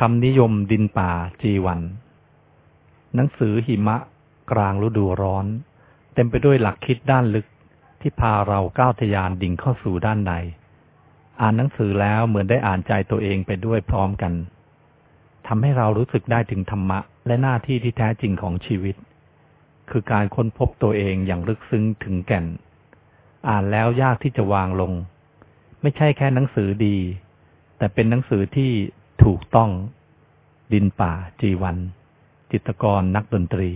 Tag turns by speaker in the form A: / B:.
A: คำนิยมดินป่าจีวัน หนังสือหิมะกลางฤดูร้อน เต็มไปด้วยหลักคิดด้านลึกที่พาเราก้าวทะยานดิ่งเข้าสู่ด้านใน อ่านหนังสือแล้วเหมือนได้อ่านใจตัวเองไปด้วยพร้อมกันทำให้เรารู้สึกได้ถึงธรรมะและหน้าที่ที่แท้จริงของชีวิต คือการค้นพบตัวเองอย่างลึกซึ้งถึงแก่น อ่านแล้วยากที่จะวางลง ไม่ใช่แค่หนังสือดี แต่เป็นหนังสือที่ ถูกต้อง ดินป่าจีวัน จิตกรนักดนตรี